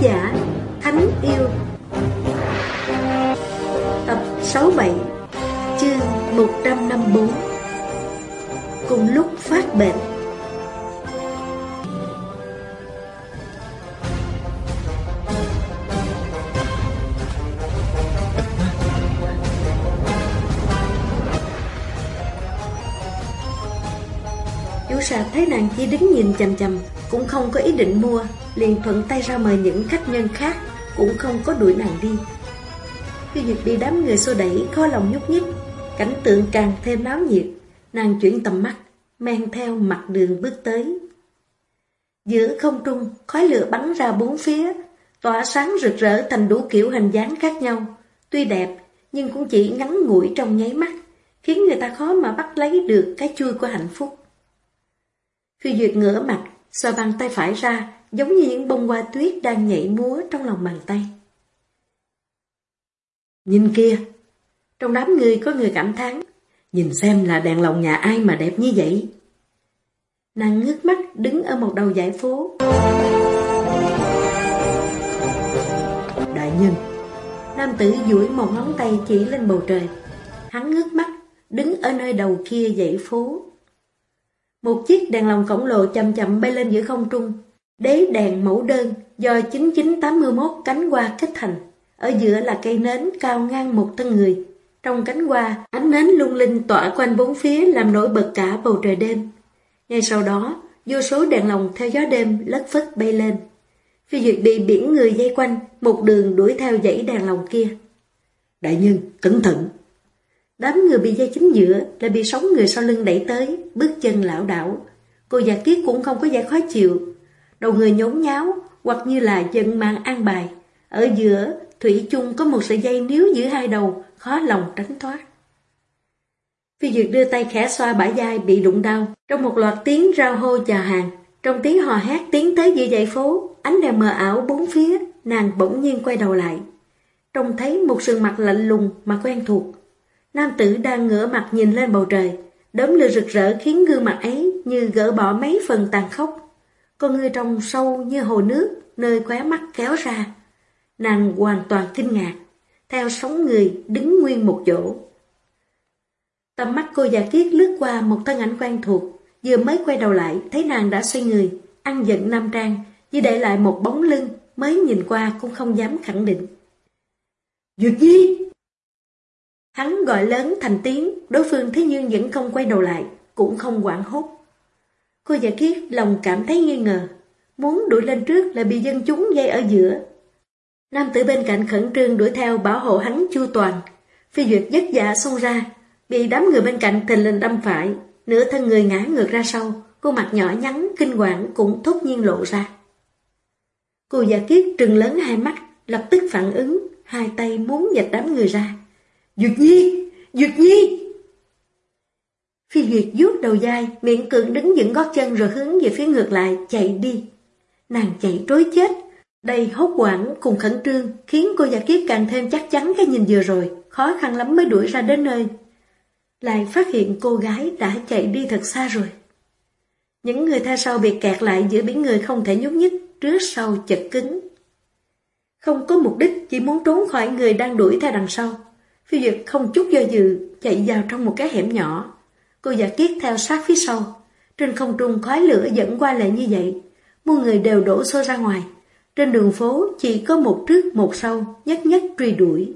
Giả Thánh Yêu. Tập 67 Chương 154 Cùng lúc phát bệnh. Chú sạp thấy nàng chỉ đứng nhìn chầm chầm Cũng không có ý định mua. Liền thuận tay ra mời những khách nhân khác Cũng không có đuổi nàng đi. Khi Duyệt bị đám người xô đẩy Khó lòng nhúc nhích Cảnh tượng càng thêm náo nhiệt Nàng chuyển tầm mắt Men theo mặt đường bước tới. Giữa không trung Khói lửa bắn ra bốn phía Tỏa sáng rực rỡ thành đủ kiểu hình dáng khác nhau Tuy đẹp Nhưng cũng chỉ ngắn ngủi trong nháy mắt Khiến người ta khó mà bắt lấy được Cái chui của hạnh phúc. Phi Duyệt ngửa mặt, xoa bàn tay phải ra, giống như những bông hoa tuyết đang nhảy múa trong lòng bàn tay. Nhìn kia, trong đám người có người cảm thán, nhìn xem là đèn lồng nhà ai mà đẹp như vậy. Nàng ngước mắt đứng ở một đầu dãy phố. Đại nhân, nam tử duỗi một ngón tay chỉ lên bầu trời. Hắn ngước mắt, đứng ở nơi đầu kia dãy phố. Một chiếc đèn lồng khổng lồ chậm chậm bay lên giữa không trung. Đế đèn mẫu đơn do 9981 cánh hoa kết thành. Ở giữa là cây nến cao ngang một thân người. Trong cánh hoa, ánh nến lung linh tỏa quanh bốn phía làm nổi bật cả bầu trời đêm. Ngay sau đó, vô số đèn lồng theo gió đêm lất phất bay lên. Phi Duyệt bị biển người dây quanh, một đường đuổi theo dãy đèn lồng kia. Đại nhân, cẩn thận! Đám người bị dây chính giữa lại bị sóng người sau lưng đẩy tới, bước chân lão đảo. Cô già kiết cũng không có vẻ khó chịu. Đầu người nhốn nháo, hoặc như là dân mang an bài. Ở giữa, Thủy chung có một sợi dây níu giữa hai đầu, khó lòng tránh thoát. Phi Duyệt đưa tay khẽ xoa bả vai bị đụng đau, trong một loạt tiếng rao hô chào hàng. Trong tiếng hò hét tiến tới giữa dãy phố, ánh đèn mờ ảo bốn phía, nàng bỗng nhiên quay đầu lại. Trông thấy một sườn mặt lạnh lùng mà quen thuộc, Nam tử đang ngửa mặt nhìn lên bầu trời, đốm lửa rực rỡ khiến gương mặt ấy như gỡ bỏ mấy phần tàn khốc. Con người trong sâu như hồ nước, nơi khóe mắt kéo ra. Nàng hoàn toàn kinh ngạc, theo sóng người đứng nguyên một chỗ. Tầm mắt cô già kiết lướt qua một thân ảnh quen thuộc, vừa mới quay đầu lại thấy nàng đã xoay người, ăn giận nam trang, chỉ để lại một bóng lưng mới nhìn qua cũng không dám khẳng định. Duyệt Nhi! Hắn gọi lớn thành tiếng, đối phương thế nhưng vẫn không quay đầu lại, cũng không quảng hốt. Cô giả kiết lòng cảm thấy nghi ngờ, muốn đuổi lên trước là bị dân chúng dây ở giữa. Nam tử bên cạnh khẩn trương đuổi theo bảo hộ hắn chu toàn. Phi Duyệt vất dạ xông ra, bị đám người bên cạnh thình lình đâm phải, nửa thân người ngã ngược ra sau, khuôn mặt nhỏ nhắn, kinh quản cũng thốt nhiên lộ ra. Cô giả kiết trừng lớn hai mắt, lập tức phản ứng, hai tay muốn dạch đám người ra. Duyệt Nhi! Duyệt Nhi! Duyệt vuốt đầu dai, miệng cường đứng dựng gót chân rồi hướng về phía ngược lại, chạy đi. Nàng chạy trối chết, đầy hốt hoảng cùng khẩn trương, khiến cô giả kiếp càng thêm chắc chắn cái nhìn vừa rồi, khó khăn lắm mới đuổi ra đến nơi. Lại phát hiện cô gái đã chạy đi thật xa rồi. Những người theo sau bị kẹt lại giữa biển người không thể nhúc nhích, trước sau chật cứng. Không có mục đích, chỉ muốn trốn khỏi người đang đuổi theo đằng sau. Phi Duyệt không chút do dự, chạy vào trong một cái hẻm nhỏ. Cô giả kiết theo sát phía sau. Trên không trung khói lửa dẫn qua lại như vậy. mọi người đều đổ xô ra ngoài. Trên đường phố chỉ có một trước một sau, nhất nhất truy đuổi.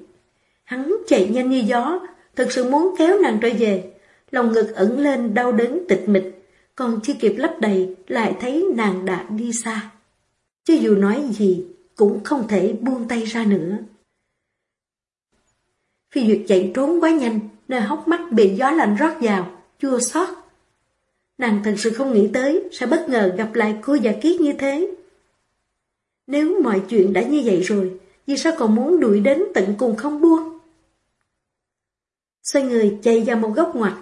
Hắn chạy nhanh như gió, thật sự muốn kéo nàng trở về. Lòng ngực ẩn lên đau đớn tịch mịch, còn chưa kịp lấp đầy lại thấy nàng đã đi xa. Chứ dù nói gì cũng không thể buông tay ra nữa. Phi Duyệt chạy trốn quá nhanh, nơi hốc mắt bị gió lạnh rót vào, chua xót. Nàng thật sự không nghĩ tới sẽ bất ngờ gặp lại cô già kiết như thế. Nếu mọi chuyện đã như vậy rồi, vì sao còn muốn đuổi đến tận cùng không buông? Xoay người chạy vào một góc ngoặt,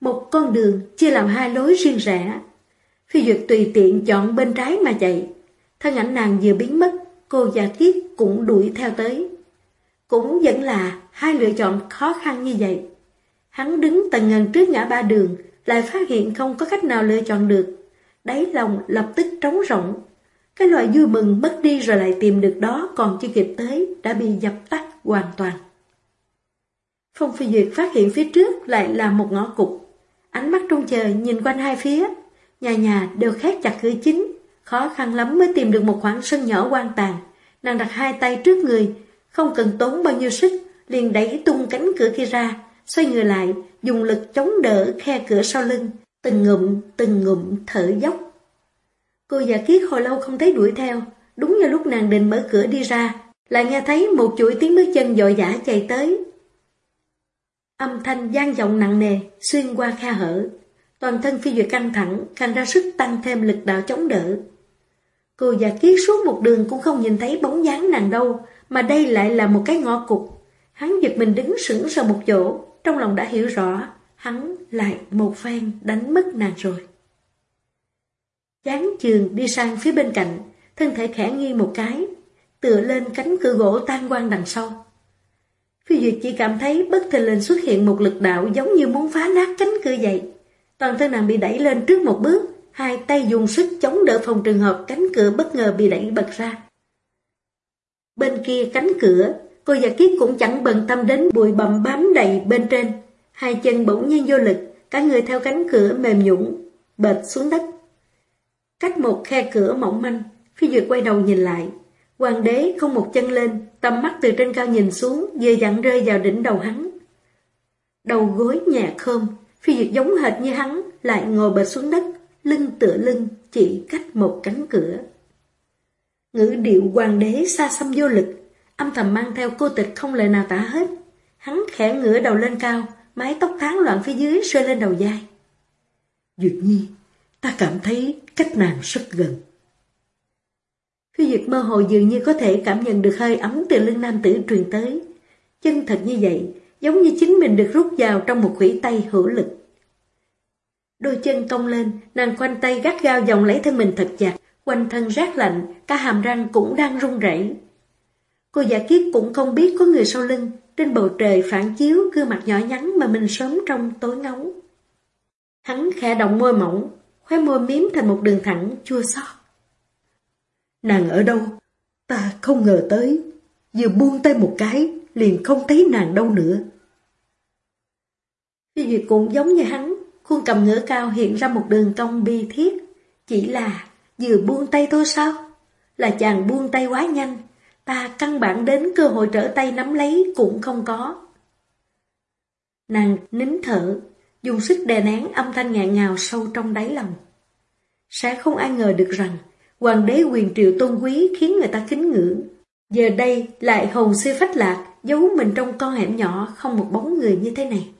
một con đường chia làm hai lối riêng rẽ. Phi Duyệt tùy tiện chọn bên trái mà chạy, thân ảnh nàng vừa biến mất, cô già kiết cũng đuổi theo tới. Cũng vẫn là hai lựa chọn khó khăn như vậy. Hắn đứng tầng ngần trước ngã ba đường, lại phát hiện không có cách nào lựa chọn được. Đáy lòng lập tức trống rỗng. Cái loại vui mừng mất đi rồi lại tìm được đó còn chưa kịp tới, đã bị dập tắt hoàn toàn. Phong Phi Duyệt phát hiện phía trước lại là một ngõ cục. Ánh mắt trông chờ nhìn quanh hai phía, nhà nhà đều khép chặt cửa chính, khó khăn lắm mới tìm được một khoảng sân nhỏ quan tàn. Nàng đặt hai tay trước người, không cần tốn bao nhiêu sức, liền đẩy tung cánh cửa kia ra, xoay người lại, dùng lực chống đỡ khe cửa sau lưng, từng ngụm, từng ngụm thở dốc. Cô giả kiết hồi lâu không thấy đuổi theo, đúng như lúc nàng định mở cửa đi ra, lại nghe thấy một chuỗi tiếng bước chân dội dã chạy tới. Âm thanh gian giọng nặng nề, xuyên qua khe hở. Toàn thân phi duyệt căng thẳng, càng ra sức tăng thêm lực đạo chống đỡ. Cô giả kiết suốt một đường cũng không nhìn thấy bóng dáng nàng đâu, mà đây lại là một cái ngõ cục. Hắn giật mình đứng sững sờ một chỗ, trong lòng đã hiểu rõ, hắn lại một phen đánh mất nàng rồi. Chán trường đi sang phía bên cạnh, thân thể khẽ nghi một cái, tựa lên cánh cửa gỗ tan quang đằng sau. Phi Duyệt chỉ cảm thấy bất thình lình xuất hiện một lực đạo giống như muốn phá nát cánh cửa vậy. Toàn thân nàng bị đẩy lên trước một bước, hai tay dùng sức chống đỡ phòng trường hợp cánh cửa bất ngờ bị đẩy bật ra. Bên kia cánh cửa, cô già kiết cũng chẳng bận tâm đến bụi bậm bám đầy bên trên. Hai chân bỗng nhiên vô lực, cả người theo cánh cửa mềm nhũng, bệt xuống đất. Cách một khe cửa mỏng manh, Phi Duyệt quay đầu nhìn lại. Hoàng đế không một chân lên, tầm mắt từ trên cao nhìn xuống, vừa dặn rơi vào đỉnh đầu hắn. Đầu gối nhẹ khơm, Phi Duyệt giống hệt như hắn, lại ngồi bệt xuống đất, lưng tựa lưng, chỉ cách một cánh cửa. Ngữ điệu hoàng đế xa xăm vô lực, âm thầm mang theo cô tịch không lời nào tả hết. Hắn khẽ ngửa đầu lên cao, mái tóc tán loạn phía dưới rơi lên đầu vai. Duyệt Nhi, ta cảm thấy cách nàng rất gần. Phi Duyệt mơ hồ dường như có thể cảm nhận được hơi ấm từ lưng nam tử truyền tới. Chân thật như vậy, giống như chính mình được rút vào trong một khủy tay hữu lực. Đôi chân cong lên, nàng quanh tay gắt gao dòng lấy thân mình thật chặt, quanh thân rát lạnh, cả hàm răng cũng đang run rẩy. Cô giả kiết cũng không biết có người sau lưng, trên bầu trời phản chiếu gương mặt nhỏ nhắn mà mình sớm trong tối ngấu. Hắn khẽ động môi mỏng, khóe môi miếm thành một đường thẳng chua xót. Nàng ở đâu? Ta không ngờ tới, vừa buông tay một cái, liền không thấy nàng đâu nữa. Phi Duyệt cũng giống như hắn, khuôn cầm ngửa cao hiện ra một đường cong bi thiết, chỉ là vừa buông tay thôi sao? Là chàng buông tay quá nhanh, ta căn bản đến cơ hội trở tay nắm lấy cũng không có. Nàng nín thở, dùng sức đè nén âm thanh ngạn ngào sâu trong đáy lòng. Sẽ không ai ngờ được rằng, hoàng đế quyền triệu tôn quý khiến người ta kính ngưỡng. Giờ đây lại hồn siêu phách lạc, giấu mình trong con hẻm nhỏ không một bóng người như thế này.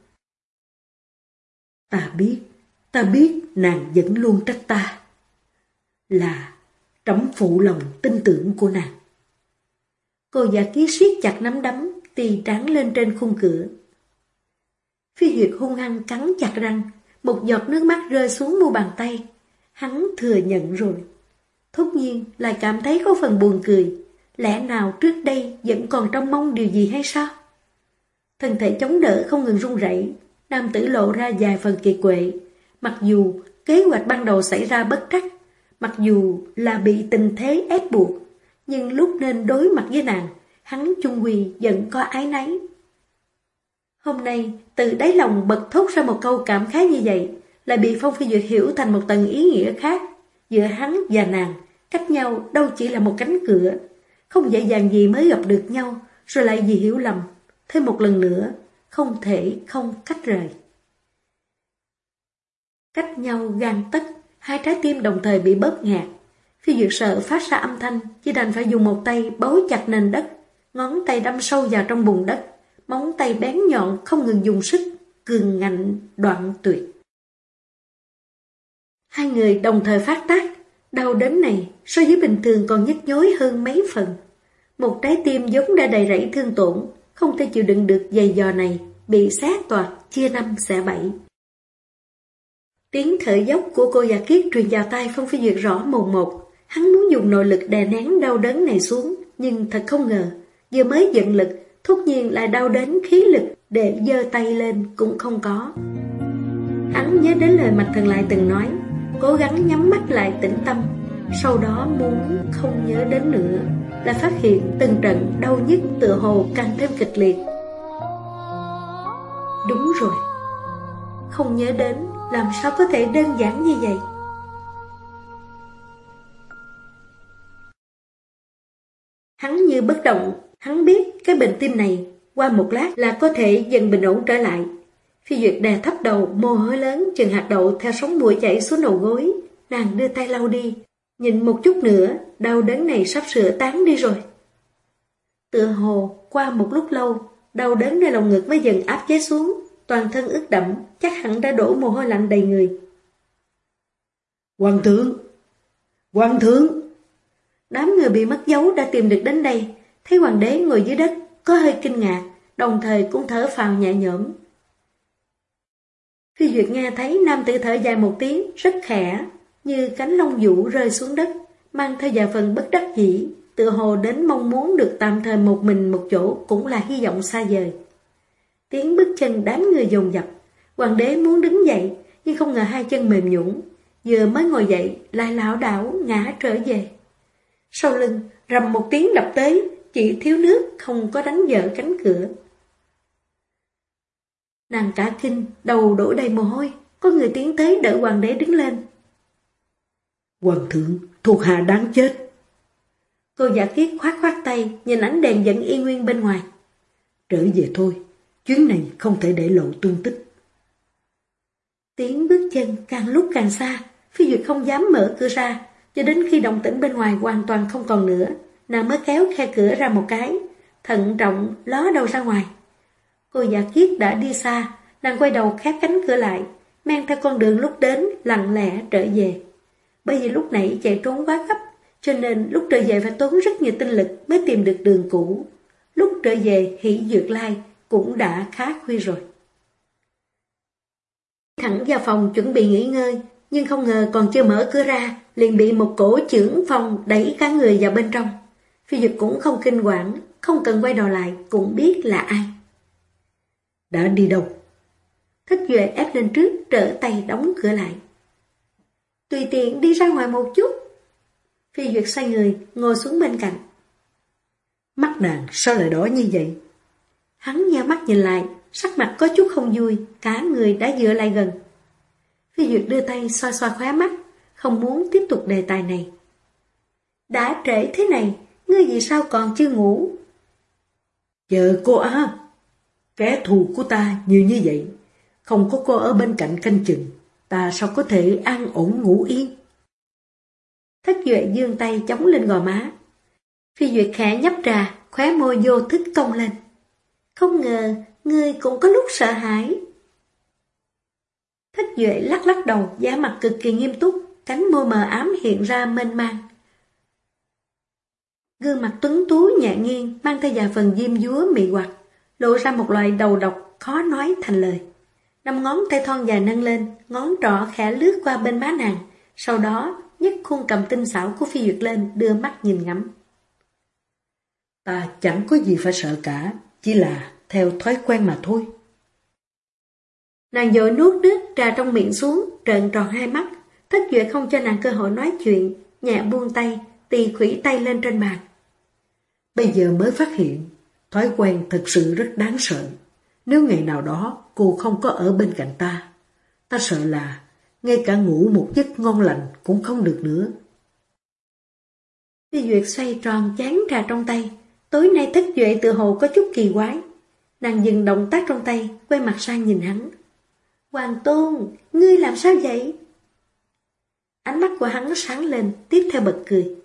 Ta biết, ta biết nàng vẫn luôn trách ta. Là trẫm phụ lòng tin tưởng của nàng. Cô giả ký siết chặt nắm đấm, tì tráng lên trên khung cửa. Phi huyệt hung hăng cắn chặt răng, một giọt nước mắt rơi xuống mu bàn tay. Hắn thừa nhận rồi. Thốt nhiên lại cảm thấy có phần buồn cười. Lẽ nào trước đây vẫn còn trong mong điều gì hay sao? Thân thể chống đỡ không ngừng run rẩy, nam tử lộ ra vài phần kỳ quệ. Mặc dù kế hoạch ban đầu xảy ra bất trắc, mặc dù là bị tình thế ép buộc, nhưng lúc nên đối mặt với nàng, hắn chung quỳ vẫn có ái náy. Hôm nay, từ đáy lòng bật thốt ra một câu cảm khái như vậy, lại bị Phong Phi Duyệt hiểu thành một tầng ý nghĩa khác. Giữa hắn và nàng, cách nhau đâu chỉ là một cánh cửa. Không dễ dàng gì mới gặp được nhau, rồi lại vì hiểu lầm. Thêm một lần nữa, không thể không cách rời. Cách nhau gan tất, hai trái tim đồng thời bị bóp ngạt. Phi Duyệt sợ phát ra âm thanh, chỉ đành phải dùng một tay bấu chặt nền đất, ngón tay đâm sâu vào trong bùn đất, móng tay bén nhọn không ngừng dùng sức, cường ngạnh, đoạn tuyệt. Hai người đồng thời phát tác, đau đớn này so với bình thường còn nhức nhối hơn mấy phần. Một trái tim giống đã đầy rẫy thương tổn, không thể chịu đựng được dày dò này, bị xé toạc, chia năm xẻ bảy. Tiếng thở dốc của cô già kiết truyền vào tay Phong Phi Duyệt rõ mồn một. Hắn muốn dùng nội lực đè nén đau đớn này xuống, nhưng thật không ngờ, vừa mới giận lực, thốt nhiên lại đau đến khí lực để giơ tay lên cũng không có. Hắn nhớ đến lời Mạch Thần Lại từng nói, cố gắng nhắm mắt lại tĩnh tâm, sau đó muốn không nhớ đến nữa, lại phát hiện từng trận đau nhức tựa hồ càng thêm kịch liệt. Đúng rồi, không nhớ đến làm sao có thể đơn giản như vậy. Như bất động, hắn biết cái bệnh tim này qua một lát là có thể dần bình ổn trở lại. Phi Duyệt đè thấp đầu, mồ hôi lớn chừng hạt đậu theo sóng mũi chảy xuống đầu gối. Nàng đưa tay lau đi, nhìn một chút nữa, đau đớn này sắp sửa tán đi rồi. Tựa hồ, qua một lúc lâu, đau đớn nơi lòng ngực mới dần áp chế xuống, toàn thân ướt đẫm, chắc hẳn đã đổ mồ hôi lạnh đầy người. Hoàng thượng! Hoàng thượng! Đám người bị mất dấu đã tìm được đến đây, thấy hoàng đế ngồi dưới đất, có hơi kinh ngạc, đồng thời cũng thở phào nhẹ nhõm. Phi Duyệt nghe thấy nam tử thở dài một tiếng, rất khẽ, như cánh lông vũ rơi xuống đất, mang theo vài phần bất đắc dĩ, tự hồ đến mong muốn được tạm thời một mình một chỗ cũng là hy vọng xa vời. Tiếng bước chân đám người dồn dập, hoàng đế muốn đứng dậy, nhưng không ngờ hai chân mềm nhũn vừa mới ngồi dậy, lại lão đảo ngã trở về. Sau lưng, rầm một tiếng đập tới, chỉ thiếu nước không có đánh vỡ cánh cửa. Nàng cả kinh, đầu đổ đầy mồ hôi, có người tiến tới đỡ hoàng đế đứng lên. Hoàng thượng, thuộc hạ đáng chết. Cô giả kiết khoát khoát tay, nhìn ánh đèn dẫn y nguyên bên ngoài. Trở về thôi, chuyến này không thể để lộ tung tích. Tiếng bước chân càng lúc càng xa, phi duyệt không dám mở cửa ra, cho đến khi động tĩnh bên ngoài hoàn toàn không còn nữa, nàng mới kéo khe cửa ra một cái, thận trọng ló đầu ra ngoài. Cô giả kiết đã đi xa, nàng quay đầu khép cánh cửa lại, men theo con đường lúc đến lặng lẽ trở về. Bởi vì lúc nãy chạy trốn quá gấp, cho nên lúc trở về phải tốn rất nhiều tinh lực mới tìm được đường cũ. Lúc trở về hỷ dược lai cũng đã khá khuya rồi. Thẳng vào phòng chuẩn bị nghỉ ngơi, nhưng không ngờ còn chưa mở cửa ra, liền bị một cổ trưởng phòng đẩy cả người vào bên trong. Phi Duyệt cũng không kinh quản, không cần quay đầu lại, cũng biết là ai. Đã đi đâu? Thích Duệ ép lên trước, trở tay đóng cửa lại. Tùy tiện đi ra ngoài một chút. Phi Duyệt xoay người, ngồi xuống bên cạnh. Mắt nàng sao lại đỏ như vậy? Hắn nheo mắt nhìn lại, sắc mặt có chút không vui, cả người đã dựa lại gần. Phi Duyệt đưa tay xoa xoa khóe mắt, không muốn tiếp tục đề tài này. Đã trễ thế này, ngươi vì sao còn chưa ngủ? Chờ cô á, kẻ thù của ta nhiều như vậy, không có cô ở bên cạnh canh chừng, ta sao có thể an ổn ngủ yên? Thất Duệ dương tay chống lên gò má. Phi Duyệt khẽ nhấp trà, khóe môi vô thức cong lên. Không ngờ, ngươi cũng có lúc sợ hãi. Thích Duệ lắc lắc đầu, giá mặt cực kỳ nghiêm túc, cánh môi mờ ám hiện ra mênh mang. Gương mặt tuấn tú nhẹ nghiêng, mang theo vài phần diêm dúa mị hoặc, lộ ra một loại đầu độc khó nói thành lời. Năm ngón tay thon dài nâng lên, ngón trỏ khẽ lướt qua bên má nàng, sau đó nhấc khuôn cầm tinh xảo của Phi Duyệt lên, đưa mắt nhìn ngắm. Ta chẳng có gì phải sợ cả, chỉ là theo thói quen mà thôi. Nàng dội nuốt nước trà trong miệng xuống, trợn tròn hai mắt, thất duệ không cho nàng cơ hội nói chuyện, nhẹ buông tay, tì khủy tay lên trên bàn. Bây giờ mới phát hiện, thói quen thật sự rất đáng sợ. Nếu ngày nào đó cô không có ở bên cạnh ta, ta sợ là ngay cả ngủ một giấc ngon lành cũng không được nữa. Phi Duyệt xoay tròn chán trà trong tay, tối nay thất duệ tự hồ có chút kỳ quái. Nàng dừng động tác trong tay, quay mặt sang nhìn hắn. Hoàng Tôn, ngươi làm sao vậy? Ánh mắt của hắn sáng lên, tiếp theo bật cười.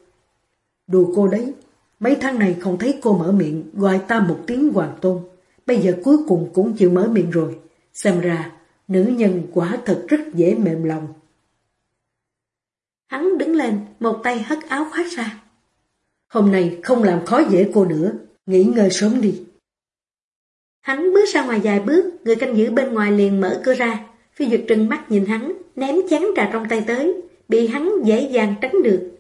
Đồ cô đấy, mấy tháng này không thấy cô mở miệng gọi ta một tiếng Hoàng Tôn. Bây giờ cuối cùng cũng chịu mở miệng rồi. Xem ra, nữ nhân quả thật rất dễ mềm lòng. Hắn đứng lên, một tay hất áo khoác ra. Hôm nay không làm khó dễ cô nữa, nghỉ ngơi sớm đi. Hắn bước ra ngoài vài bước, người canh giữ bên ngoài liền mở cửa ra. Phi Duyệt trừng mắt nhìn hắn, ném chén trà trong tay tới, bị hắn dễ dàng tránh được.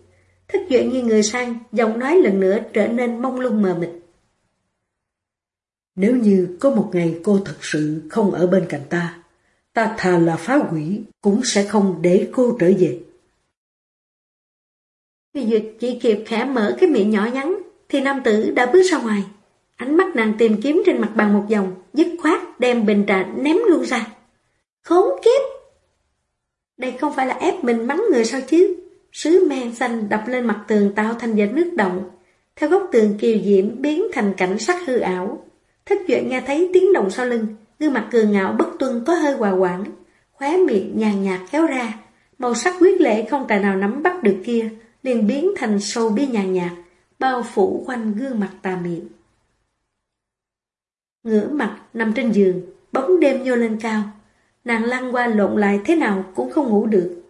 Thất duệ như người sang, giọng nói lần nữa trở nên mông lung mờ mịt. Nếu như có một ngày cô thật sự không ở bên cạnh ta, ta thà là phá quỷ cũng sẽ không để cô trở về. Phi Duyệt chỉ kịp khẽ mở cái miệng nhỏ nhắn, thì nam tử đã bước ra ngoài. Ánh mắt nàng tìm kiếm trên mặt bàn một vòng, dứt khoát đem bình trà ném luôn ra. Khốn kiếp! Đây không phải là ép mình mắng người sao chứ? Sứ men xanh đập lên mặt tường tạo thành vệt nước động. Theo góc tường kiều diễm biến thành cảnh sắc hư ảo. Thích duệ nghe thấy tiếng động sau lưng, gương mặt cường ngạo bất tuân có hơi hòa quảng, khóe miệng nhàn nhạt kéo ra, màu sắc quyết lệ không tài nào nắm bắt được kia, liền biến thành sâu bi nhàn nhạt, bao phủ quanh gương mặt tà miệng. Ngửa mặt nằm trên giường, bóng đêm nhô lên cao, nàng lăn qua lộn lại thế nào cũng không ngủ được.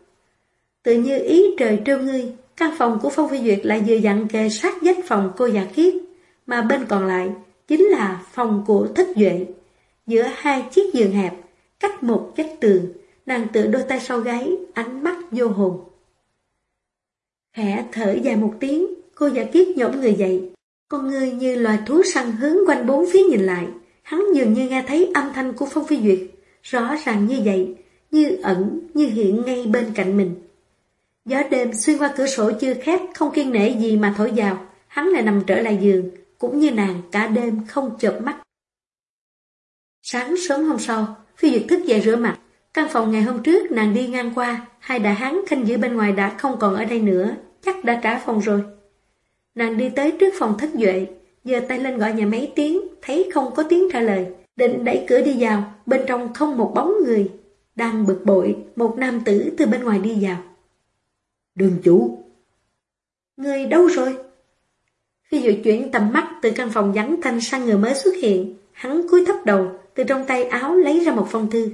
Tự như ý trời trêu ngươi, căn phòng của Phong Phi Duyệt lại vừa dặn kề sát vách phòng cô già kiếp mà bên còn lại chính là phòng của thất Duệ. Giữa hai chiếc giường hẹp, cách một vách tường, nàng tựa đôi tay sau gáy, ánh mắt vô hồn. Khẽ thở dài một tiếng, cô giả kiếp nhổm người dậy. Con người như loài thú săn hướng quanh bốn phía nhìn lại. Hắn dường như nghe thấy âm thanh của Phong Phi Duyệt. Rõ ràng như vậy, như ẩn, như hiện ngay bên cạnh mình. Gió đêm xuyên qua cửa sổ chưa khép, không kiên nể gì mà thổi vào. Hắn lại nằm trở lại giường, cũng như nàng cả đêm không chợp mắt. Sáng sớm hôm sau, Phi Duyệt thức dậy rửa mặt. Căn phòng ngày hôm trước nàng đi ngang qua, hai đại hán canh giữ bên ngoài đã không còn ở đây nữa, chắc đã trả phòng rồi. Nàng đi tới trước phòng thất duệ, giơ tay lên gọi nhà mấy tiếng, thấy không có tiếng trả lời. Định đẩy cửa đi vào, bên trong không một bóng người. Đang bực bội, một nam tử từ bên ngoài đi vào. Đường chủ. Người đâu rồi? Khi dụ chuyển tầm mắt từ căn phòng vắng thanh sang người mới xuất hiện, hắn cúi thấp đầu, từ trong tay áo lấy ra một phong thư.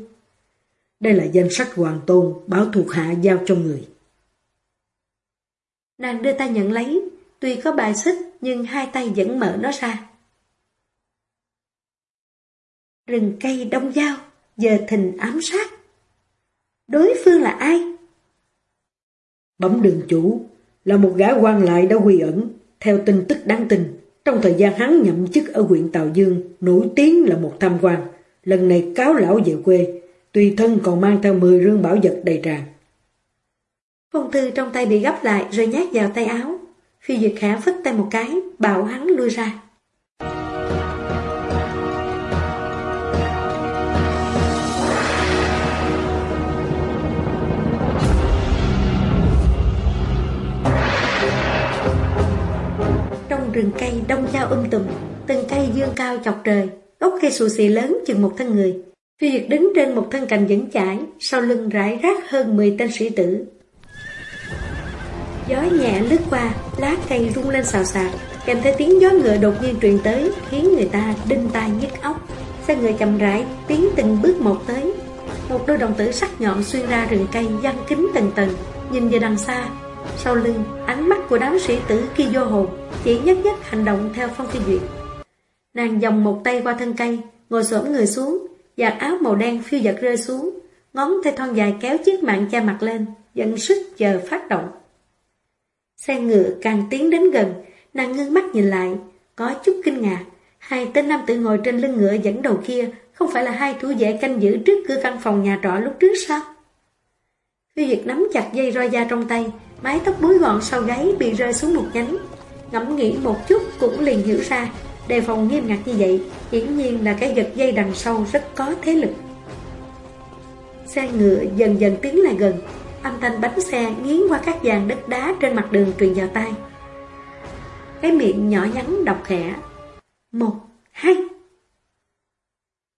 Đây là danh sách hoàng tôn, báo thuộc hạ giao cho người. Nàng đưa tay nhận lấy, tuy có bài xích nhưng hai tay vẫn mở nó ra. Rừng cây đông dao, giờ thình ám sát. Đối phương là ai? Bấm đường chủ, là một gã quan lại đã quy ẩn, theo tin tức đáng tin. Trong thời gian hắn nhậm chức ở huyện Tàu Dương, nổi tiếng là một tham quan, lần này cáo lão về quê, tùy thân còn mang theo 10 rương bảo vật đầy tràn. Phong thư trong tay bị gấp lại rồi nhát vào tay áo. Phi Duyệt Khả phất tay một cái, bảo hắn lui ra. Trong rừng cây đông dao um tùm, từng cây dương cao chọc trời, gốc cây xù xì lớn chừng một thân người. Phi Duyệt đứng trên một thân cành dẫn chải, sau lưng rải rác hơn 10 tên sĩ tử, Gió nhẹ lướt qua, lá cây rung lên xào xạc, kèm theo tiếng gió ngựa đột nhiên truyền tới, khiến người ta đinh tai nhức óc. Xe người chậm rãi, tiến từng bước một tới. Một đôi đồng tử sắc nhọn xuyên ra rừng cây giăng kính tầng tầng, nhìn về đằng xa. Sau lưng, ánh mắt của đám sĩ tử kia vô hồn, chỉ nhất nhất hành động theo phong phi duyệt. Nàng dòng một tay qua thân cây, ngồi xổm người xuống, giặt áo màu đen phiêu giật rơi xuống, ngón tay thon dài kéo chiếc mạng cha mặt lên, dẫn sức chờ phát động. Xe ngựa càng tiến đến gần, nàng ngưng mắt nhìn lại, có chút kinh ngạc. Hai tên nam tử ngồi trên lưng ngựa dẫn đầu kia không phải là hai thủ vệ canh giữ trước cửa căn phòng nhà trọ lúc trước sao? Phi Duyệt nắm chặt dây roi da trong tay, mái tóc búi gọn sau gáy bị rơi xuống một nhánh. Ngẫm nghĩ một chút cũng liền hiểu ra, đề phòng nghiêm ngặt như vậy, hiển nhiên là cái giật dây đằng sau rất có thế lực. Xe ngựa dần dần tiến lại gần, Âm thanh bánh xe nghiến qua các dàn đất đá trên mặt đường truyền vào tay. Cái miệng nhỏ nhắn đọc khẽ. Một, hai.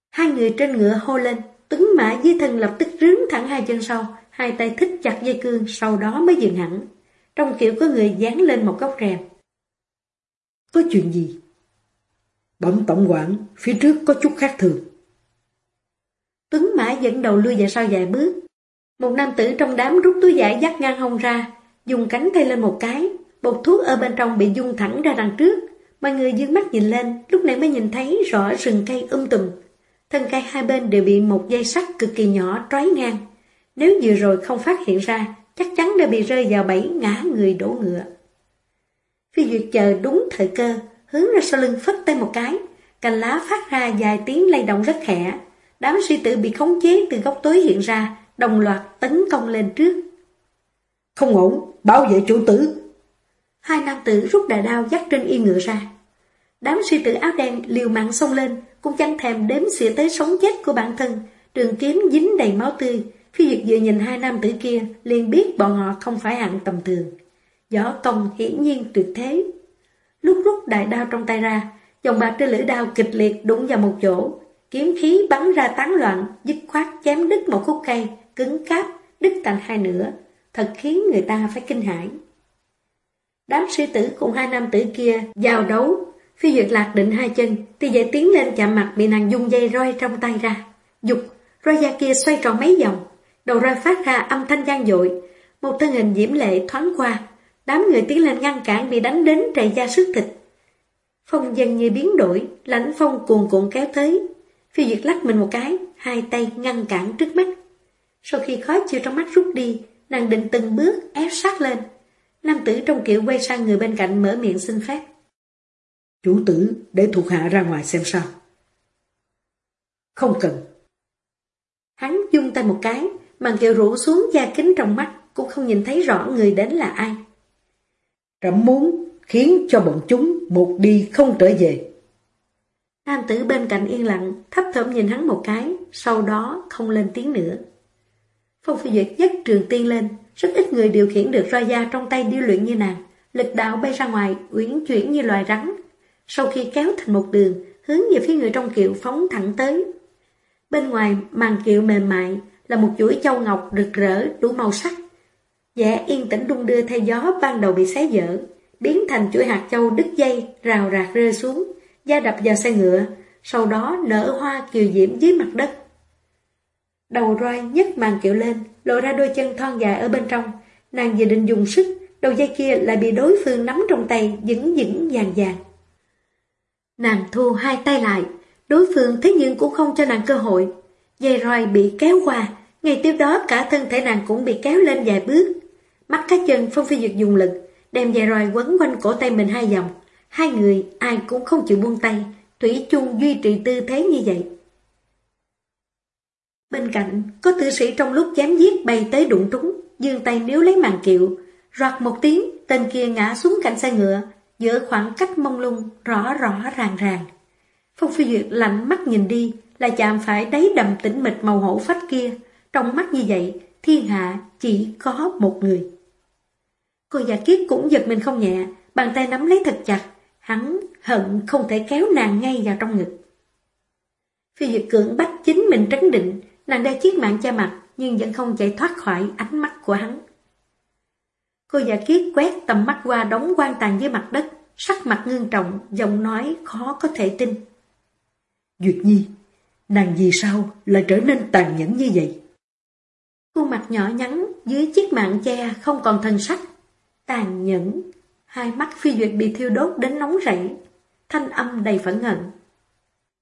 Hai người trên ngựa hô lên, tuấn mã dưới thân lập tức rướn thẳng hai chân sau, hai tay thích chặt dây cương, sau đó mới dừng hẳn. Trong kiểu có người dán lên một góc rèm. Có chuyện gì? Bẩm tổng quản, phía trước có chút khác thường. Tuấn Mã dẫn đầu lui về sau vài bước, một nam tử trong đám rút túi giải dắt ngang hông ra, dùng cánh tay lên một cái, bột thuốc ở bên trong bị dung thẳng ra đằng trước. Mọi người dương mắt nhìn lên, lúc này mới nhìn thấy rõ rừng cây um tùm. Thân cây hai bên đều bị một dây sắt cực kỳ nhỏ trói ngang. Nếu vừa rồi không phát hiện ra, chắc chắn đã bị rơi vào bẫy ngã người đổ ngựa. Phi Duyệt chờ đúng thời cơ, hướng ra sau lưng phất tay một cái, cành lá phát ra vài tiếng lay động rất khẽ. Đám suy tử bị khống chế từ góc tối hiện ra, đồng loạt tấn công lên trước. Không ổn, bảo vệ chủ tử. Hai nam tử rút đại đao dắt trên yên ngựa ra. Đám sư tử áo đen liều mạng xông lên, cũng chẳng thèm đếm xỉa tới sống chết của bản thân, trường kiếm dính đầy máu tươi. Phi diệt vừa nhìn hai nam tử kia, liền biết bọn họ không phải hạng tầm thường. Võ công hiển nhiên tuyệt thế. Lúc rút đại đao trong tay ra, dòng bạc trên lưỡi đao kịch liệt đụng vào một chỗ, kiếm khí bắn ra tán loạn, dứt khoát chém đứt một khúc cây, cứng cáp, đứt thành hai nửa, thật khiến người ta phải kinh hãi. Đám sư tử cùng hai nam tử kia giao đấu, phi duyệt lạc định hai chân, thì dậy tiến lên chạm mặt bị nàng dung dây roi trong tay ra. Dục, roi da kia xoay tròn mấy vòng, đầu roi phát ra âm thanh gian dội, một thân hình diễm lệ thoáng qua, đám người tiến lên ngăn cản bị đánh đến trầy da sức thịt. Phong dần như biến đổi, lãnh phong cuồn cuộn kéo tới. Phi Duyệt lắc mình một cái, hai tay ngăn cản trước mắt. Sau khi khó chịu trong mắt rút đi, nàng định từng bước ép sát lên. Nam tử trong kiểu quay sang người bên cạnh mở miệng xin phép. Chủ tử để thuộc hạ ra ngoài xem sao. Không cần. Hắn dung tay một cái, màn kiều rủ xuống da kính trong mắt, cũng không nhìn thấy rõ người đến là ai. Trẫm muốn khiến cho bọn chúng một đi không trở về. Nam tử bên cạnh yên lặng, thấp thỏm nhìn hắn một cái, sau đó không lên tiếng nữa. Phong Phi Duyệt nhất trường tiên lên, rất ít người điều khiển được roi da trong tay điêu luyện như nàng, lực đạo bay ra ngoài, uyển chuyển như loài rắn. Sau khi kéo thành một đường, hướng về phía người trong kiệu phóng thẳng tới. Bên ngoài, màn kiệu mềm mại là một chuỗi châu ngọc rực rỡ đủ màu sắc. Vẻ yên tĩnh đung đưa theo gió ban đầu bị xé dở, biến thành chuỗi hạt châu đứt dây, rào rạc rơi xuống, da đập vào xe ngựa, sau đó nở hoa kiều diễm dưới mặt đất. Đầu roi nhấc màn kiệu lên, lộ ra đôi chân thon dài ở bên trong. Nàng vừa định dùng sức, đầu dây kia lại bị đối phương nắm trong tay, dững dững vàng vàng. Nàng thu hai tay lại, đối phương thế nhưng cũng không cho nàng cơ hội. Dây roi bị kéo qua, ngay tiếp đó cả thân thể nàng cũng bị kéo lên vài bước. Mắt cá chân Phong Phi Duyệt dùng lực, đem dây roi quấn quanh cổ tay mình hai vòng. Hai người ai cũng không chịu buông tay, Thủy chung duy trì tư thế như vậy. Bên cạnh, có tử sĩ trong lúc chém giết bay tới đụng trúng, dương tay níu lấy màn kiệu. Roạt một tiếng, tên kia ngã xuống cạnh xe ngựa, giữa khoảng cách mông lung, rõ rõ ràng ràng. Phong Phi Duyệt lạnh mắt nhìn đi, là chạm phải đáy đầm tĩnh mịch màu hổ phách kia. Trong mắt như vậy, thiên hạ chỉ có một người. Cô giả kiết cũng giật mình không nhẹ, bàn tay nắm lấy thật chặt, hắn hận không thể kéo nàng ngay vào trong ngực. Phi Duyệt cưỡng bắt chính mình trấn định, Nàng đeo chiếc mạng che mặt nhưng vẫn không chạy thoát khỏi ánh mắt của hắn. Cô giả kiết quét tầm mắt qua đống quan tàn dưới mặt đất, sắc mặt ngưng trọng, giọng nói khó có thể tin. Duyệt Nhi, nàng vì sao lại trở nên tàn nhẫn như vậy? Khuôn mặt nhỏ nhắn dưới chiếc mạng che không còn thân sắc. Tàn nhẫn, hai mắt phi duyệt bị thiêu đốt đến nóng rảy, thanh âm đầy phẫn hận.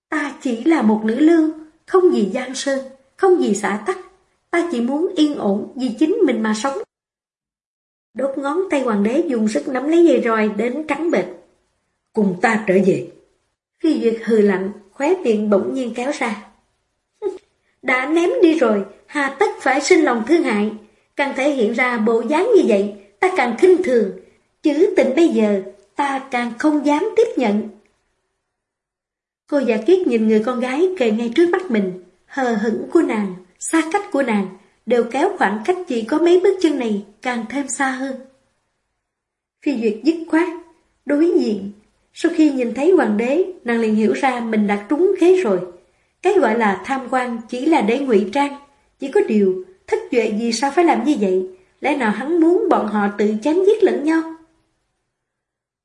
Ta chỉ là một nữ lương, không gì gian sơn, không gì xả tắc, ta chỉ muốn yên ổn vì chính mình mà sống. Đốt ngón tay hoàng đế dùng sức nắm lấy dây roi đến trắng bệt Cùng ta trở về. Phi Duyệt hừ lạnh, khóe miệng bỗng nhiên kéo ra. Đã ném đi rồi, hà tất phải sinh lòng thương hại. Càng thể hiện ra bộ dáng như vậy, ta càng khinh thường. Chữ tình bây giờ, ta càng không dám tiếp nhận. Cô giả kiết nhìn người con gái kề ngay trước mắt mình, hờ hững của nàng, xa cách của nàng, đều kéo khoảng cách chỉ có mấy bước chân này càng thêm xa hơn. Phi Duyệt dứt khoát, đối diện. Sau khi nhìn thấy hoàng đế, nàng liền hiểu ra mình đã trúng ghế rồi. Cái gọi là tham quan chỉ là để ngụy trang. Chỉ có điều, thất duệ gì sao phải làm như vậy? Lẽ nào hắn muốn bọn họ tự chém giết lẫn nhau?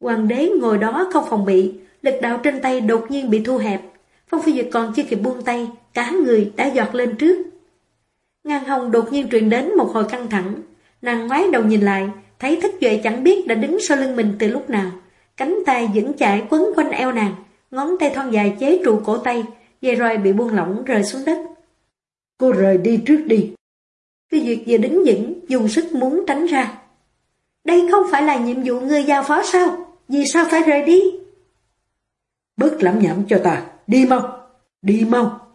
Hoàng đế ngồi đó không phòng bị, lực đạo trên tay đột nhiên bị thu hẹp. Phong Phi Duyệt còn chưa kịp buông tay, cả người đã giọt lên trước. Ngang hồng đột nhiên truyền đến một hồi căng thẳng. Nàng ngoái đầu nhìn lại, thấy thất duệ chẳng biết đã đứng sau lưng mình từ lúc nào. Cánh tay vẫn chạy quấn quanh eo nàng, ngón tay thon dài chế trụ cổ tay, dây roi bị buông lỏng rơi xuống đất. Cô rời đi trước đi. Phi Duyệt vừa đứng vững, dùng sức muốn tránh ra. Đây không phải là nhiệm vụ người giao phó sao? Vì sao phải rời đi? Bớt lắm nhảm cho ta, đi mau, đi mau.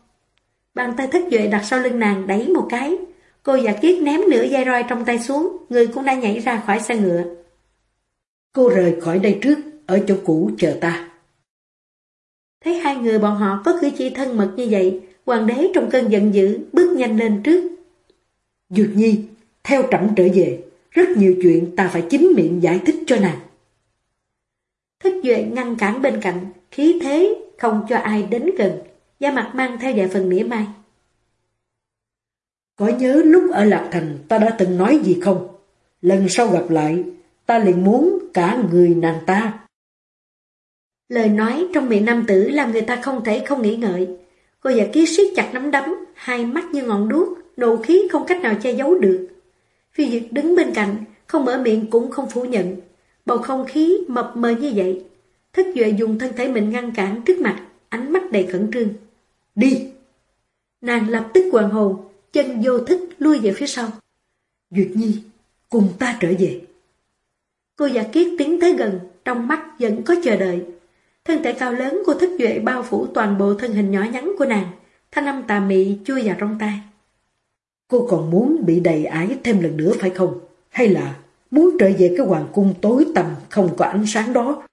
Bàn tay thất duệ đặt sau lưng nàng đẩy một cái. Cô giả kiết ném nửa dây roi trong tay xuống, người cũng đã nhảy ra khỏi xe ngựa. Cô rời khỏi đây trước, ở chỗ cũ chờ ta. Thấy hai người bọn họ có cử chỉ thân mật như vậy, hoàng đế trong cơn giận dữ bước nhanh lên trước. Dược nhi, theo trẫm trở về, rất nhiều chuyện ta phải chính miệng giải thích cho nàng. Thích Duệ ngăn cản bên cạnh, khí thế không cho ai đến gần, da mặt mang theo vài phần mỉa mai. Có nhớ lúc ở Lạc Thành ta đã từng nói gì không? Lần sau gặp lại, ta liền muốn cả người nàng ta. Lời nói trong miệng nam tử làm người ta không thể không nghĩ ngợi. Cô giả kiết siết chặt nắm đấm, hai mắt như ngọn đuốc, nộ khí không cách nào che giấu được. Phi Duyệt đứng bên cạnh, không mở miệng cũng không phủ nhận. Bầu không khí mập mờ như vậy. Thức Duệ dùng thân thể mình ngăn cản trước mặt, ánh mắt đầy khẩn trương. Đi! Nàng lập tức hoàng hồn, chân vô thức lui về phía sau. Duyệt Nhi, cùng ta trở về. Cô giả kiết tiến tới gần, trong mắt vẫn có chờ đợi. Thân thể cao lớn của thức duệ bao phủ toàn bộ thân hình nhỏ nhắn của nàng, thanh âm tà mị chui vào trong tay. Cô còn muốn bị đầy ái thêm lần nữa phải không? Hay là muốn trở về cái hoàng cung tối tầm không có ánh sáng đó?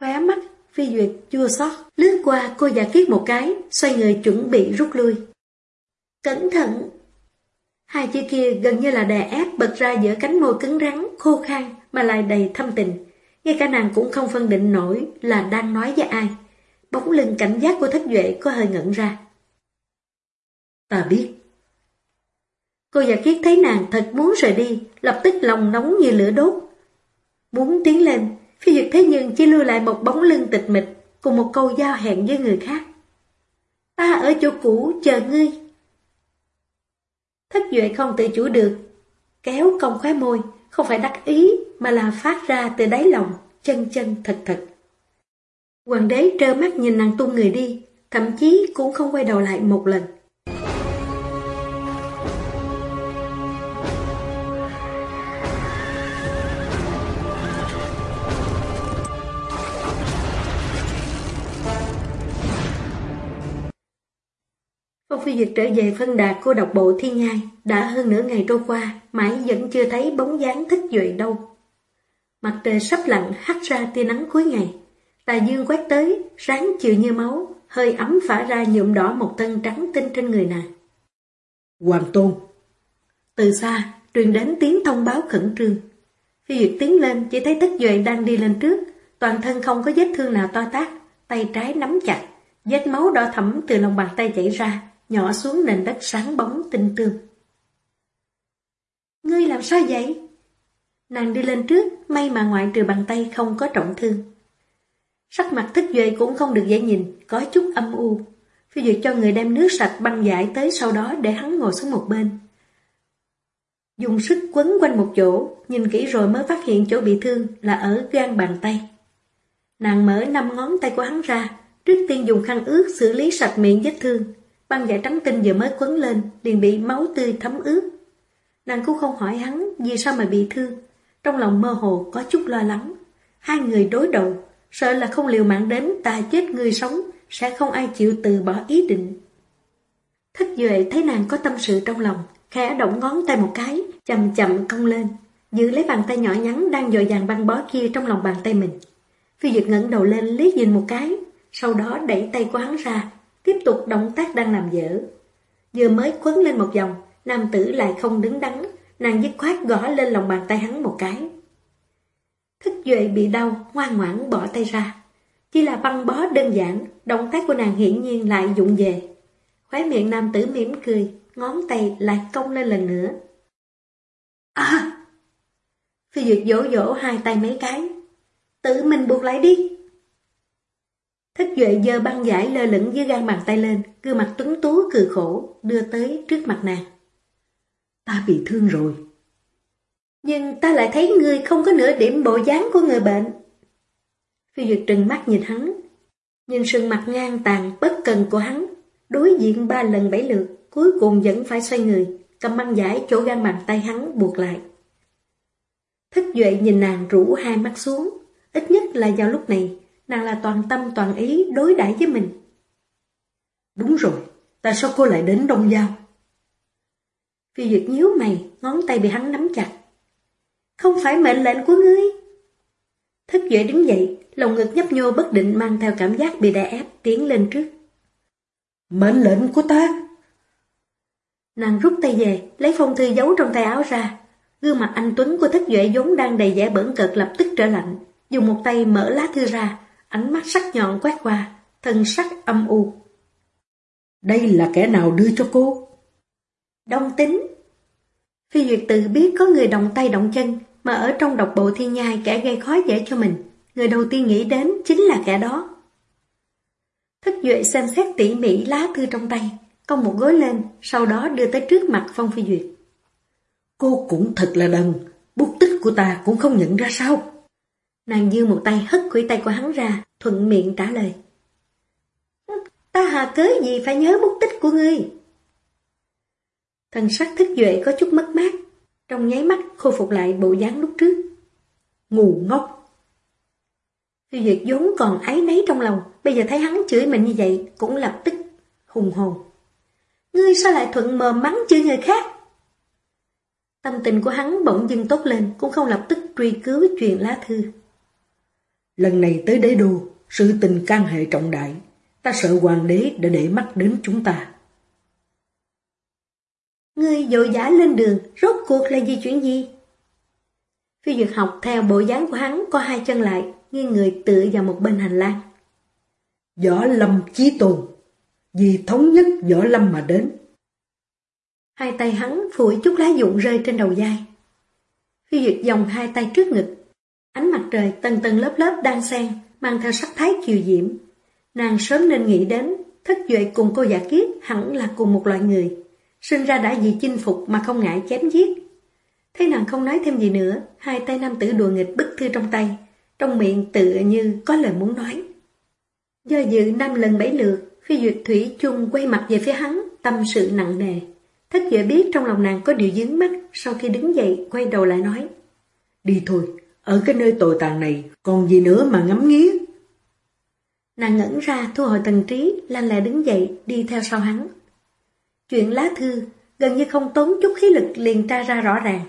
Khóe mắt, phi duyệt chua xót lướt qua cô giả kiết một cái, xoay người chuẩn bị rút lui. Cẩn thận! Hai chữ kia gần như là đè ép bật ra giữa cánh môi cứng rắn, khô khan mà lại đầy thâm tình. Ngay cả nàng cũng không phân định nổi là đang nói với ai. Bóng lưng cảnh giác của thất duệ có hơi ngẩn ra. Ta biết. Cô giả kiết thấy nàng thật muốn rời đi, lập tức lòng nóng như lửa đốt. Muốn tiến lên, phi duyệt thế nhưng chỉ lưu lại một bóng lưng tịch mịch cùng một câu giao hẹn với người khác. Ta ở chỗ cũ chờ ngươi. Thất duệ không tự chủ được, kéo cong khóe môi, không phải đắc ý mà là phát ra từ đáy lòng, chân chân thật thật. Hoàng đế trơ mắt nhìn nàng tung người đi, thậm chí cũng không quay đầu lại một lần. Phong Phi Duyệt trở về phân đạt cô độc bộ thiên nhai, đã hơn nửa ngày trôi qua, mãi vẫn chưa thấy bóng dáng thích duệ đâu. Mặt trời sắp lặn hắt ra tia nắng cuối ngày, tà dương quét tới, sáng chiều như máu, hơi ấm phả ra nhuộm đỏ một tân trắng tinh trên người nàng. Hoàng Tôn Từ xa, truyền đến tiếng thông báo khẩn trương. Phi Duyệt tiến lên, chỉ thấy Thích Duệ đang đi lên trước, toàn thân không có vết thương nào to tác, tay trái nắm chặt, vết máu đỏ thẫm từ lòng bàn tay chảy ra, nhỏ xuống nền đất sáng bóng tinh tường. Ngươi làm sao vậy? Nàng đi lên trước, may mà ngoại trừ bàn tay không có trọng thương. Sắc mặt thức duệ cũng không được dễ nhìn, có chút âm u. Phi duyệt cho người đem nước sạch băng giải tới sau đó để hắn ngồi xuống một bên. Dùng sức quấn quanh một chỗ, nhìn kỹ rồi mới phát hiện chỗ bị thương là ở gan bàn tay. Nàng mở năm ngón tay của hắn ra, trước tiên dùng khăn ướt xử lý sạch miệng vết thương, Băng giải trắng tinh vừa mới quấn lên, liền bị máu tươi thấm ướt. Nàng cũng không hỏi hắn vì sao mà bị thương. Trong lòng mơ hồ có chút lo lắng. Hai người đối đầu, sợ là không liều mạng đến ta chết người sống, sẽ không ai chịu từ bỏ ý định. thất Duệ thấy nàng có tâm sự trong lòng, khẽ động ngón tay một cái, chậm chậm cong lên, giữ lấy bàn tay nhỏ nhắn đang dội dàng băng bó kia trong lòng bàn tay mình. Phi Duyệt ngẩng đầu lên liếc nhìn một cái, sau đó đẩy tay của hắn ra, tiếp tục động tác đang làm dở. Vừa mới quấn lên một vòng, nam tử lại không đứng đắn, nàng dứt khoát gõ lên lòng bàn tay hắn một cái. Thức Duệ bị đau, ngoan ngoãn bỏ tay ra. Chỉ là băng bó đơn giản, động tác của nàng hiển nhiên lại dụng về. Khóe miệng nam tử mỉm cười, ngón tay lại cong lên lần nữa. À! Phi Duyệt vỗ vỗ hai tay mấy cái. Tự mình buộc lại đi. Thích Duệ dơ băng giải lơ lửng dưới gan bàn tay lên, gương mặt tuấn tú cười khổ, đưa tới trước mặt nàng. Ta bị thương rồi. Nhưng ta lại thấy ngươi không có nửa điểm bộ dáng của người bệnh. Phi Duyệt trừng mắt nhìn hắn, nhìn sương mặt ngang tàn bất cần của hắn, đối diện ba lần bảy lượt, cuối cùng vẫn phải xoay người, cầm băng giải chỗ gan bàn tay hắn buộc lại. Thích Duệ nhìn nàng rủ hai mắt xuống, ít nhất là vào lúc này, nàng là toàn tâm toàn ý đối đãi với mình. Đúng rồi, tại sao cô lại đến Đông Giao? Phi Duyệt nhíu mày, ngón tay bị hắn nắm chặt. Không phải mệnh lệnh của ngươi. Thất Duệ đứng dậy, lòng ngực nhấp nhô bất định mang theo cảm giác bị đè ép tiến lên trước. Mệnh lệnh của ta! Nàng rút tay về, lấy phong thư giấu trong tay áo ra. Gương mặt anh Tuấn của Thất Duệ vốn đang đầy vẻ bẩn cợt lập tức trở lạnh, dùng một tay mở lá thư ra, ánh mắt sắc nhọn quét qua, thân sắc âm u. Đây là kẻ nào đưa cho cô? Đông tính. Phi Duyệt tự biết có người động tay động chân, mà ở trong độc bộ thiên nhai kẻ gây khó dễ cho mình. Người đầu tiên nghĩ đến chính là kẻ đó. Thức Duệ xem xét tỉ mỉ lá thư trong tay, cong một gối lên, sau đó đưa tới trước mặt Phong Phi Duyệt. Cô cũng thật là đần, bút tích của ta cũng không nhận ra sao. Nàng dư một tay hất khuỷu tay của hắn ra, thuận miệng trả lời. Ta hà cớ gì phải nhớ bút tích của ngươi? Thần sắc thức duệ có chút mất mát, trong nháy mắt khôi phục lại bộ dáng lúc trước. Ngu ngốc! Thư Duyệt vốn còn ái nấy trong lòng, bây giờ thấy hắn chửi mình như vậy, cũng lập tức hùng hồn. Ngươi sao lại thuận mờ mắng chửi người khác? Tâm tình của hắn bỗng dưng tốt lên, cũng không lập tức truy cứu chuyện lá thư. Lần này tới đế đô, sự tình can hệ trọng đại, ta sợ hoàng đế đã để mắt đến chúng ta. Ngươi dội dã lên đường, rốt cuộc là gì chuyện gì? Phi Duyệt học theo bộ dáng của hắn có hai chân lại, nghiêng người tựa vào một bên hành lang. Võ lâm chí tồn, vì thống nhất võ lâm mà đến. Hai tay hắn phủi chút lá dụng rơi trên đầu vai. Phi Duyệt dòng hai tay trước ngực, ánh mặt trời tầng tầng lớp lớp đang xen, mang theo sắc thái kiều diễm. Nàng sớm nên nghĩ đến, thất duệ cùng cô giả kiết hẳn là cùng một loại người. Sinh ra đã vì chinh phục mà không ngại chém giết. Thấy nàng không nói thêm gì nữa, hai tay nam tử đùa nghịch bức thư trong tay, trong miệng tựa như có lời muốn nói. Do dự năm lần bảy lượt, phi duyệt thủy chung quay mặt về phía hắn, tâm sự nặng nề. Thất duệ biết trong lòng nàng có điều dướng mắt, sau khi đứng dậy quay đầu lại nói. Đi thôi, ở cái nơi tồi tàn này, còn gì nữa mà ngắm nghía. Nàng ngẩn ra thu hồi tần trí, lanh lẹ đứng dậy, đi theo sau hắn. Chuyện lá thư, gần như không tốn chút khí lực liền tra ra rõ ràng.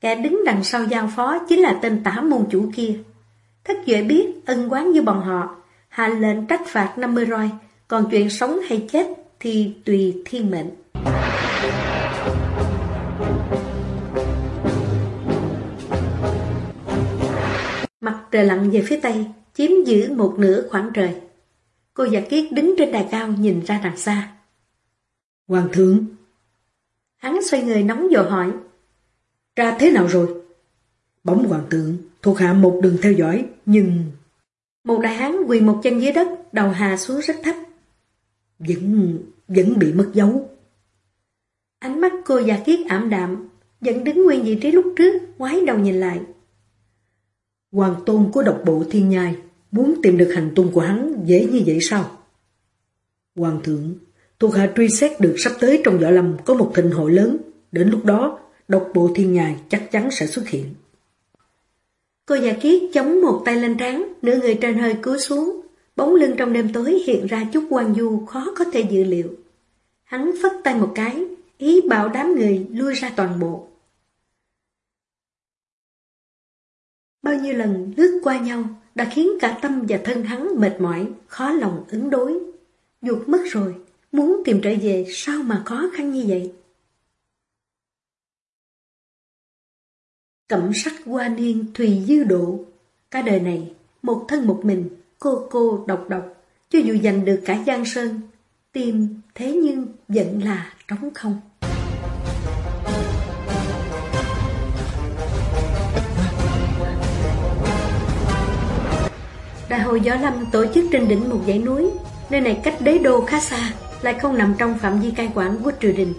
Kẻ đứng đằng sau giao phó chính là tên tả môn chủ kia. Thất dễ biết ân quán như bọn họ, hạ lệnh trách phạt 50 roi, còn chuyện sống hay chết thì tùy thiên mệnh. Trời lặn về phía tây, chiếm giữ một nửa khoảng trời. Cô giả kiết đứng trên đài cao nhìn ra đằng xa. Hoàng thượng! Hắn xoay người nóng dò hỏi. Ra thế nào rồi? Bóng hoàng thượng, thuộc hạ một đường theo dõi, nhưng... Một đại hán quỳ một chân dưới đất, đầu hà xuống rất thấp. Vẫn... vẫn bị mất dấu. Ánh mắt cô già kiết ảm đạm, vẫn đứng nguyên vị trí lúc trước, ngoái đầu nhìn lại. Hoàng tôn của độc bộ thiên nhai, muốn tìm được hành tung của hắn dễ như vậy sao? Hoàng thượng, thuộc hạ truy xét được sắp tới trong võ lâm có một thịnh hội lớn, đến lúc đó độc bộ thiên nhai chắc chắn sẽ xuất hiện. Cô già kiết chống một tay lên trán, nửa người trên hơi cúi xuống, bóng lưng trong đêm tối hiện ra chút quan du khó có thể dự liệu. Hắn phất tay một cái, ý bảo đám người lui ra toàn bộ. Bao nhiêu lần lướt qua nhau đã khiến cả tâm và thân hắn mệt mỏi, khó lòng ứng đối. Dục mất rồi, muốn tìm trở về sao mà khó khăn như vậy? Cẩm sắc qua niên thùy dư độ, cả đời này, một thân một mình, cô cô độc độc, cho dù giành được cả giang sơn, tim thế nhưng vẫn là trống không. Đại hội Gió Lâm tổ chức trên đỉnh một dãy núi, nơi này cách đế đô khá xa, lại không nằm trong phạm vi cai quản của triều đình.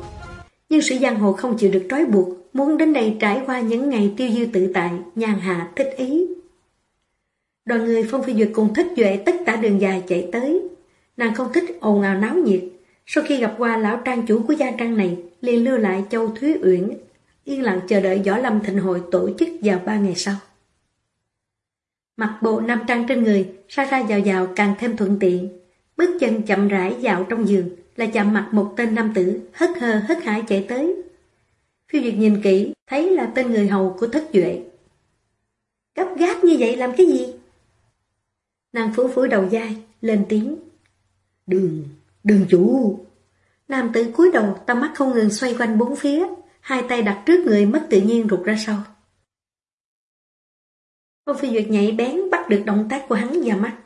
Nhưng sĩ giang hồ không chịu được trói buộc, muốn đến đây trải qua những ngày tiêu dư tự tại, nhàn hạ, thích ý. Đoàn người Phong Phi Duyệt cùng thích duệ tất cả đường dài chạy tới. Nàng không thích ồn ào náo nhiệt. Sau khi gặp qua lão trang chủ của gia trang này, liền lưu lại Châu Thúy Uyển, yên lặng chờ đợi Võ Lâm Thịnh Hội tổ chức vào ba ngày sau. Mặc bộ nam trang trên người, ra ra vào vào càng thêm thuận tiện. Bước chân chậm rãi dạo trong giường, là chạm mặt một tên nam tử, hất hơ hất hải chạy tới. Phiêu Duyệt nhìn kỹ, thấy là tên người hầu của thất duệ. Gấp gáp như vậy làm cái gì? Nàng phú phú đầu dai, lên tiếng. Đường, đường chủ. Nam tử cúi đầu, tầm mắt không ngừng xoay quanh bốn phía, hai tay đặt trước người mất tự nhiên rụt ra sau. Phong Phi Duyệt nhảy bén bắt được động tác của hắn vào mắt.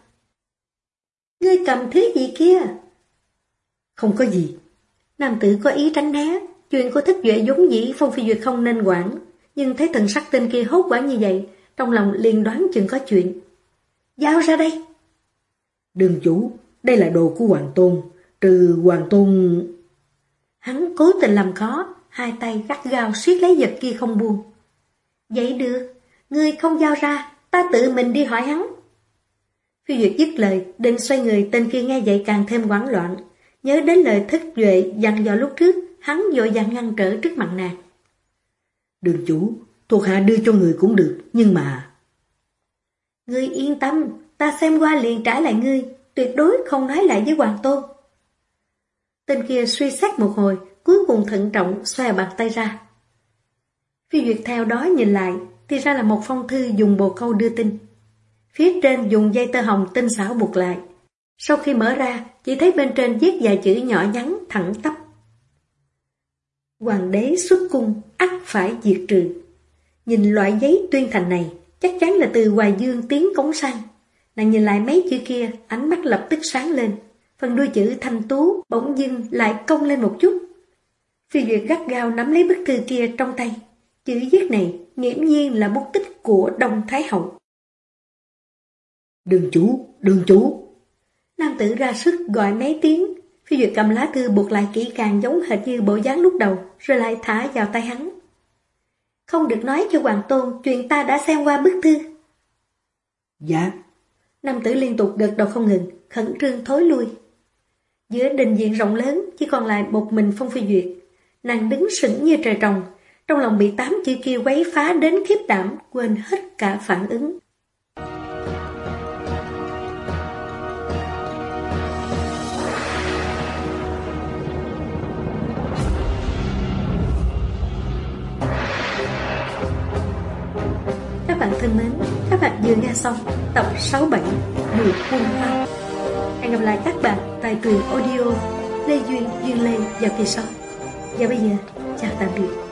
Ngươi cầm thứ gì kia? Không có gì. Nam tử có ý tránh né, chuyện của thích duệ giống dĩ Phong Phi Duyệt không nên quản, nhưng thấy thần sắc tên kia hốt quản như vậy, trong lòng liền đoán chừng có chuyện. Giao ra đây! Đường chủ, đây là đồ của Hoàng Tôn, trừ Hoàng Tôn... Hắn cố tình làm khó, hai tay gắt gao siết lấy vật kia không buông. Vậy được, ngươi không giao ra, ta tự mình đi hỏi hắn. Phi Duyệt dứt lời, định xoay người tên kia nghe vậy càng thêm hoảng loạn. Nhớ đến lời thức duệ dặn dò lúc trước, hắn vội vàng ngăn trở trước mặt nàng. Đường chủ, thuộc hạ đưa cho người cũng được, nhưng mà... Ngươi yên tâm, ta xem qua liền trả lại ngươi, tuyệt đối không nói lại với Hoàng Tôn. Tên kia suy xét một hồi, cuối cùng thận trọng xòe bàn tay ra. Phi Duyệt theo đó nhìn lại, thì ra là một phong thư dùng bồ câu đưa tin. Phía trên dùng dây tơ hồng tinh xảo buộc lại. Sau khi mở ra, chỉ thấy bên trên viết vài chữ nhỏ nhắn, thẳng tắp. Hoàng đế xuất cung, ắt phải diệt trừ. Nhìn loại giấy tuyên thành này, chắc chắn là từ Hoài Dương tiến cống sang. Nàng nhìn lại mấy chữ kia, ánh mắt lập tức sáng lên. Phần đuôi chữ thanh tú bỗng dưng lại cong lên một chút. Phi Duyệt gắt gao nắm lấy bức thư kia trong tay. Chữ viết này nghiễm nhiên là bút tích của Đông Thái Hậu. Đường chủ, đường chủ. Nam tử ra sức gọi mấy tiếng, phi duyệt cầm lá thư buộc lại kỹ càng giống hệt như bộ dáng lúc đầu, rồi lại thả vào tay hắn. Không được nói cho Hoàng Tôn chuyện ta đã xem qua bức thư. Dạ. Nam tử liên tục gật đầu không ngừng, khẩn trương thối lui. Giữa đình diện rộng lớn chỉ còn lại một mình Phong Phi Duyệt. Nàng đứng sững như trời trồng, trong lòng bị tám chữ kia quấy phá đến khiếp đảm, quên hết cả phản ứng. Các bạn thân mến, các bạn vừa nghe xong tập 67 Mùi Quân Hoa. Hẹn gặp lại các bạn tại truyện audio Lê Duyên Duyên Lê vào kỳ sau. Và bây giờ, chào tạm biệt.